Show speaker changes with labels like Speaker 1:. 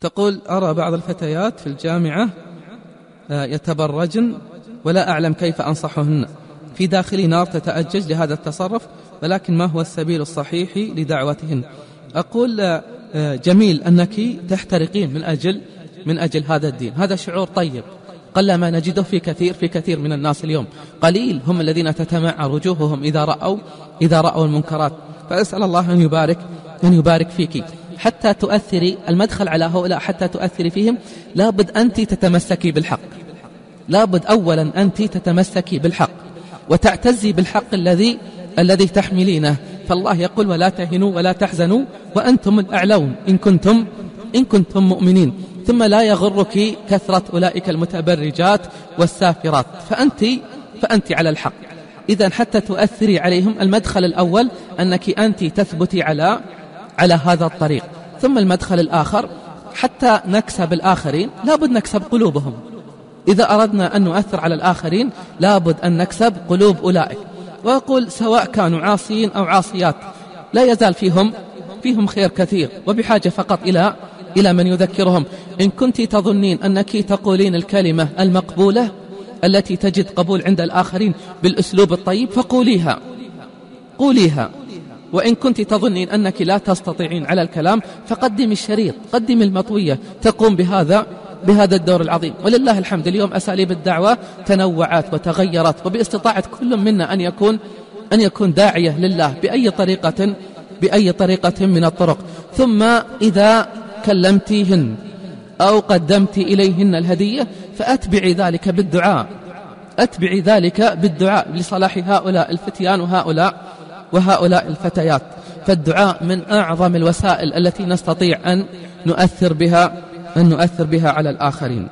Speaker 1: تقول أرى بعض الفتيات في الجامعة آه، يتبرجن ولا أعلم كيف أنصحهن. في داخلي نار تتأجج لهذا التصرف ولكن ما هو السبيل الصحيح لدعوتهن؟ أقول آه، جميل أنك تحترقين من أجل من أجل هذا الدين. هذا شعور طيب قل ما نجده في كثير في كثير من الناس اليوم. قليل هم الذين تتمعر وجوههم إذا رأوا إذا رأوا المنكرات. فأسأل الله أن يبارك أن يبارك فيك. حتى تؤثري المدخل على هؤلاء حتى تؤثري فيهم لابد أنت تتمسكي بالحق. لابد أولا أنت تتمسكي بالحق. وتعتزي بالحق الذي الذي تحملينه. فالله يقول ولا تهنوا ولا تحزنوا وأنتم الأعلون. إن كنتم إن كنتم مؤمنين. ثم لا يغرك كثرة أولئك المتبرجات والسافرات. فأنت فأنت على الحق. إذا حتى تؤثري عليهم المدخل الأول أنك أنت تثبتي على على هذا الطريق. ثم المدخل الآخر حتى نكسب الآخرين لابد نكسب قلوبهم. إذا أردنا أن نؤثر على الآخرين لابد أن نكسب قلوب أولئك. وأقول سواء كانوا عاصيين أو عاصيات لا يزال فيهم فيهم خير كثير وبحاجة فقط إلى إلى من يذكرهم. إن كنت تظنين أنك تقولين الكلمة المقبولة التي تجد قبول عند الآخرين بالأسلوب الطيب فقوليها. قوليها. وإن كنت تظنين أنك لا تستطيعين على الكلام فقدمي الشريط قدمي المطوية تقوم بهذا بهذا الدور العظيم. ولله الحمد اليوم أساليب الدعوة تنوعت وتغيرت وباستطاعة كل منا أن يكون أن يكون داعية لله بأي طريقة بأي طريقة من الطرق. ثم إذا كلمتيهن أو قدمت إليهن الهدية فأتبعي ذلك بالدعاء. أتبعي ذلك بالدعاء لصلاح هؤلاء الفتيان وهؤلاء وهؤلاء الفتيات. فالدعاء من أعظم الوسائل التي نستطيع أن نؤثر بها أن نؤثر بها على الآخرين.